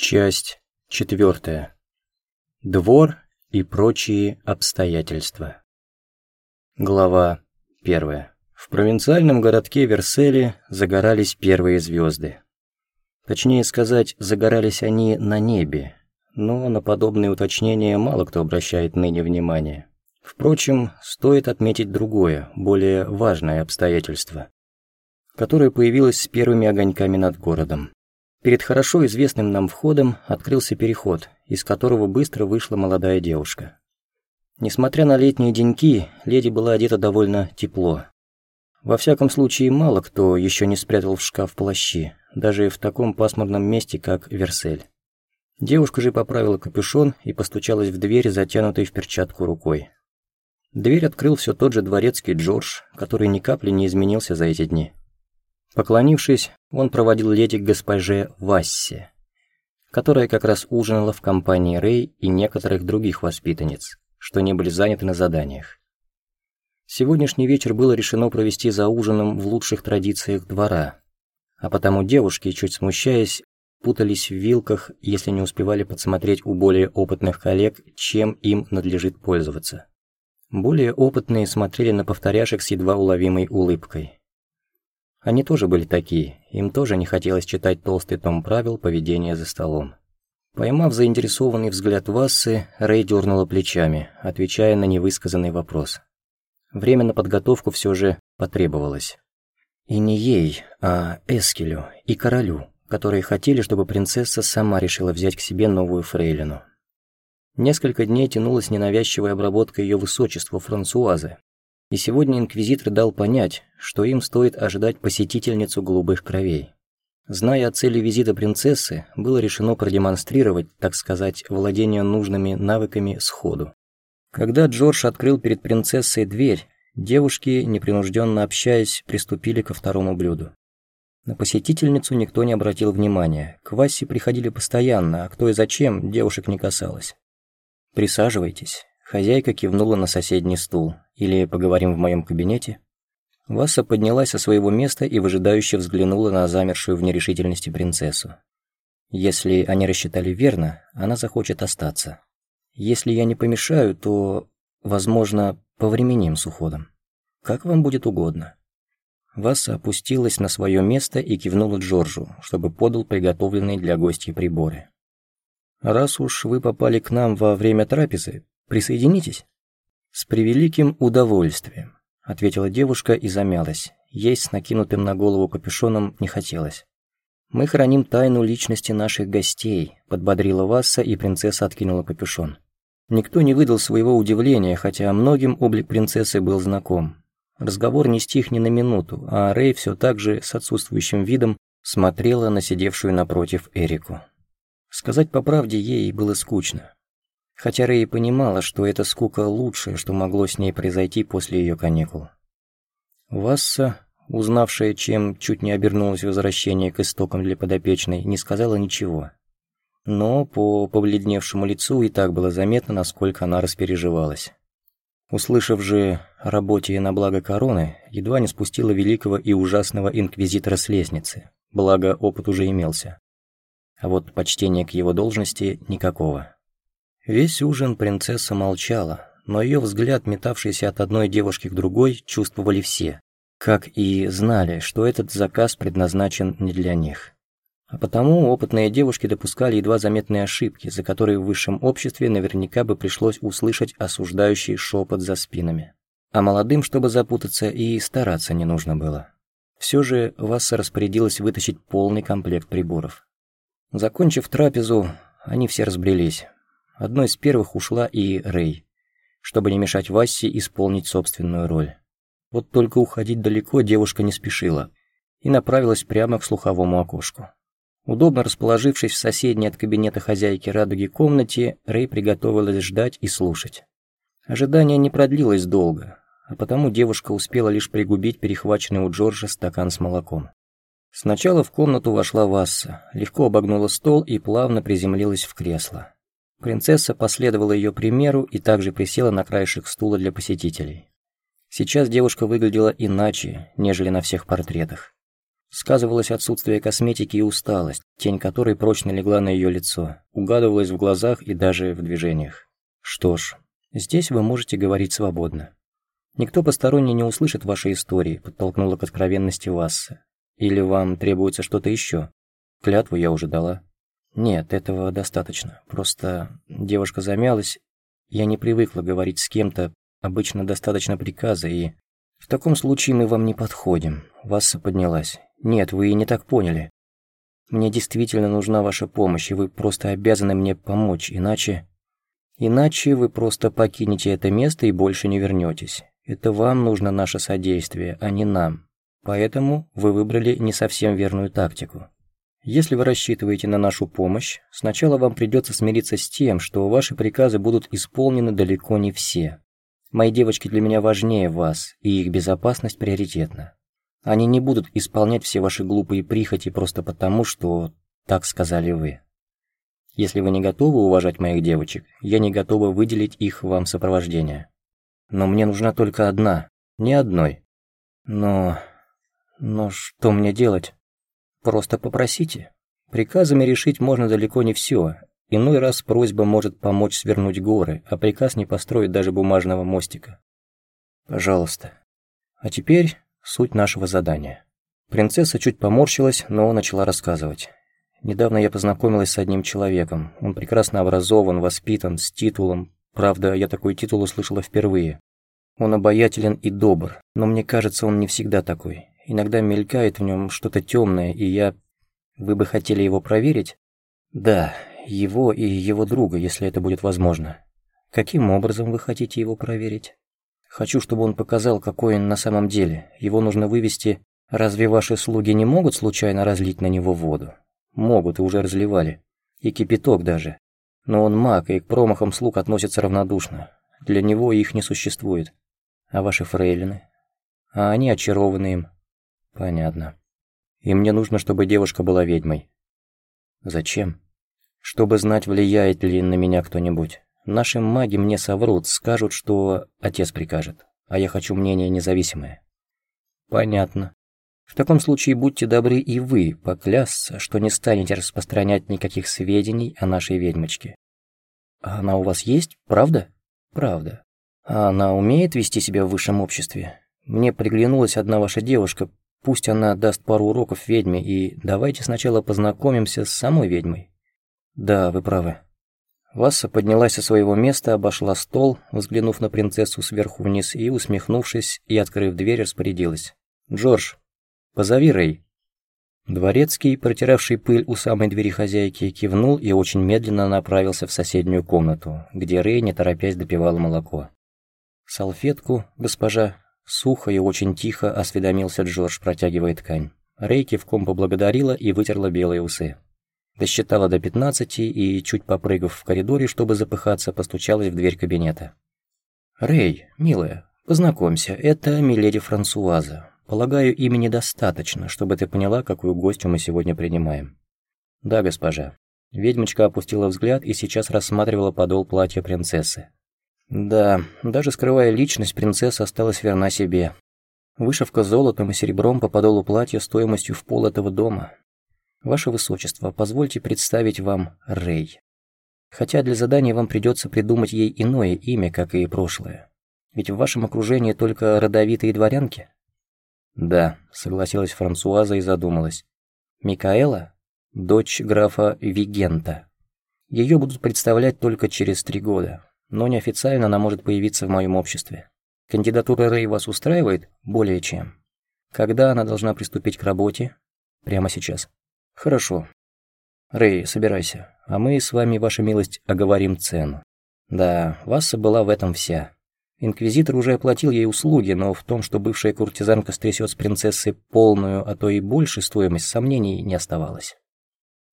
Часть четвертая. Двор и прочие обстоятельства. Глава первая. В провинциальном городке Верселе загорались первые звезды. Точнее сказать, загорались они на небе, но на подобные уточнения мало кто обращает ныне внимание. Впрочем, стоит отметить другое, более важное обстоятельство, которое появилось с первыми огоньками над городом. Перед хорошо известным нам входом открылся переход, из которого быстро вышла молодая девушка. Несмотря на летние деньки, леди была одета довольно тепло. Во всяком случае, мало кто еще не спрятал в шкаф плащи, даже в таком пасмурном месте, как Версель. Девушка же поправила капюшон и постучалась в дверь, затянутой в перчатку рукой. Дверь открыл все тот же дворецкий Джордж, который ни капли не изменился за эти дни. Поклонившись, он проводил леди к госпоже Вассе, которая как раз ужинала в компании Рэй и некоторых других воспитанниц, что не были заняты на заданиях. Сегодняшний вечер было решено провести за ужином в лучших традициях двора, а потому девушки, чуть смущаясь, путались в вилках, если не успевали подсмотреть у более опытных коллег, чем им надлежит пользоваться. Более опытные смотрели на повторяшек с едва уловимой улыбкой. Они тоже были такие, им тоже не хотелось читать толстый том правил поведения за столом. Поймав заинтересованный взгляд Вассы, Рэй дернула плечами, отвечая на невысказанный вопрос. Время на подготовку все же потребовалось. И не ей, а Эскелю и королю, которые хотели, чтобы принцесса сама решила взять к себе новую фрейлину. Несколько дней тянулась ненавязчивая обработка ее высочества Франсуазы, и сегодня инквизитор дал понять, что им стоит ожидать посетительницу голубых кровей. Зная о цели визита принцессы, было решено продемонстрировать, так сказать, владение нужными навыками сходу. Когда Джордж открыл перед принцессой дверь, девушки, непринужденно общаясь, приступили ко второму блюду. На посетительницу никто не обратил внимания, к Васе приходили постоянно, а кто и зачем, девушек не касалось. «Присаживайтесь», Хозяйка кивнула на соседний стул. «Или поговорим в моем кабинете?» Васа поднялась со своего места и выжидающе взглянула на замершую в нерешительности принцессу. «Если они рассчитали верно, она захочет остаться. Если я не помешаю, то, возможно, повременим с уходом. Как вам будет угодно». Васа опустилась на свое место и кивнула Джорджу, чтобы подал приготовленные для гостей приборы. «Раз уж вы попали к нам во время трапезы, Присоединитесь?» «С превеликим удовольствием», — ответила девушка и замялась. Есть с накинутым на голову капюшоном не хотелось. «Мы храним тайну личности наших гостей», — подбодрила Васса, и принцесса откинула капюшон. Никто не выдал своего удивления, хотя многим облик принцессы был знаком. Разговор не стих ни на минуту, а Рэй все так же с отсутствующим видом смотрела на сидевшую напротив Эрику. Сказать по правде ей было скучно. Хотя Рэй понимала, что эта скука лучшее, что могло с ней произойти после ее каникул. Васса, узнавшая, чем чуть не обернулось возвращение к истокам для подопечной, не сказала ничего. Но по побледневшему лицу и так было заметно, насколько она распереживалась. Услышав же о работе на благо короны, едва не спустила великого и ужасного инквизитора с лестницы, благо опыт уже имелся. А вот почтения к его должности никакого. Весь ужин принцесса молчала, но ее взгляд, метавшийся от одной девушки к другой, чувствовали все, как и знали, что этот заказ предназначен не для них. А потому опытные девушки допускали едва заметные ошибки, за которые в высшем обществе наверняка бы пришлось услышать осуждающий шепот за спинами. А молодым, чтобы запутаться, и стараться не нужно было. Все же Васса распорядилась вытащить полный комплект приборов. Закончив трапезу, они все разбрелись, Одной из первых ушла и Рэй, чтобы не мешать Вассе исполнить собственную роль. Вот только уходить далеко девушка не спешила и направилась прямо к слуховому окошку. Удобно расположившись в соседней от кабинета хозяйки радуги комнате, Рэй приготовилась ждать и слушать. Ожидание не продлилось долго, а потому девушка успела лишь пригубить перехваченный у Джорджа стакан с молоком. Сначала в комнату вошла Васса, легко обогнула стол и плавно приземлилась в кресло. Принцесса последовала ее примеру и также присела на краешек стула для посетителей. Сейчас девушка выглядела иначе, нежели на всех портретах. Сказывалось отсутствие косметики и усталость, тень которой прочно легла на ее лицо, угадывалась в глазах и даже в движениях. Что ж, здесь вы можете говорить свободно. Никто посторонний не услышит вашей истории, подтолкнула к откровенности Васса. Или вам требуется что-то еще? Клятву я уже дала. Нет, этого достаточно. Просто девушка замялась. Я не привыкла говорить с кем-то, обычно достаточно приказа, и... В таком случае мы вам не подходим. Васса поднялась. Нет, вы и не так поняли. Мне действительно нужна ваша помощь, и вы просто обязаны мне помочь, иначе... Иначе вы просто покинете это место и больше не вернетесь. Это вам нужно наше содействие, а не нам. Поэтому вы выбрали не совсем верную тактику. Если вы рассчитываете на нашу помощь, сначала вам придется смириться с тем, что ваши приказы будут исполнены далеко не все. Мои девочки для меня важнее вас, и их безопасность приоритетна. Они не будут исполнять все ваши глупые прихоти просто потому, что так сказали вы. Если вы не готовы уважать моих девочек, я не готова выделить их вам сопровождение. Но мне нужна только одна, не одной. Но... но что мне делать? Просто попросите. Приказами решить можно далеко не все. Иной раз просьба может помочь свернуть горы, а приказ не построить даже бумажного мостика. Пожалуйста. А теперь суть нашего задания. Принцесса чуть поморщилась, но начала рассказывать. Недавно я познакомилась с одним человеком. Он прекрасно образован, воспитан, с титулом, Правда, я такой титул услышала впервые. Он обаятелен и добр, но мне кажется, он не всегда такой. Иногда мелькает в нем что-то темное, и я... Вы бы хотели его проверить? Да, его и его друга, если это будет возможно. Каким образом вы хотите его проверить? Хочу, чтобы он показал, какой он на самом деле. Его нужно вывести... Разве ваши слуги не могут случайно разлить на него воду? Могут и уже разливали. И кипяток даже. Но он маг, и к промахам слуг относится равнодушно. Для него их не существует. А ваши фрейлины? А они очарованы им. Понятно. И мне нужно, чтобы девушка была ведьмой. Зачем? Чтобы знать, влияет ли на меня кто-нибудь. Наши маги мне соврут, скажут, что отец прикажет. А я хочу мнение независимое. Понятно. В таком случае будьте добры и вы поклясться, что не станете распространять никаких сведений о нашей ведьмочке. А она у вас есть, правда? Правда. А она умеет вести себя в высшем обществе? Мне приглянулась одна ваша девушка, пусть она даст пару уроков ведьме, и давайте сначала познакомимся с самой ведьмой. Да, вы правы. Васса поднялась со своего места, обошла стол, взглянув на принцессу сверху вниз и, усмехнувшись и открыв дверь, распорядилась. «Джордж, «Позови Рэй». Дворецкий, протиравший пыль у самой двери хозяйки, кивнул и очень медленно направился в соседнюю комнату, где Рэй, не торопясь, допивала молоко. «Салфетку, госпожа», сухо и очень тихо осведомился Джордж, протягивая ткань. Рэй кивком поблагодарила и вытерла белые усы. Досчитала до пятнадцати и, чуть попрыгав в коридоре, чтобы запыхаться, постучалась в дверь кабинета. «Рэй, милая, познакомься, это миледи Франсуаза, Полагаю, имени достаточно, чтобы ты поняла, какую гостью мы сегодня принимаем. Да, госпожа. Ведьмочка опустила взгляд и сейчас рассматривала подол платья принцессы. Да, даже скрывая личность, принцесса осталась верна себе. Вышивка золотом и серебром по подолу платья стоимостью в пол этого дома. Ваше Высочество, позвольте представить вам Рэй. Хотя для задания вам придется придумать ей иное имя, как и прошлое. Ведь в вашем окружении только родовитые дворянки. «Да», — согласилась Франсуаза и задумалась. «Микаэла? Дочь графа Вигента. Ее будут представлять только через три года, но неофициально она может появиться в моем обществе. Кандидатура Рэй вас устраивает? Более чем. Когда она должна приступить к работе? Прямо сейчас. Хорошо. Рэй, собирайся, а мы с вами, ваша милость, оговорим цену. Да, Васса была в этом вся. Инквизитор уже оплатил ей услуги, но в том, что бывшая куртизанка стрясет с принцессой полную, а то и больше стоимость, сомнений не оставалось.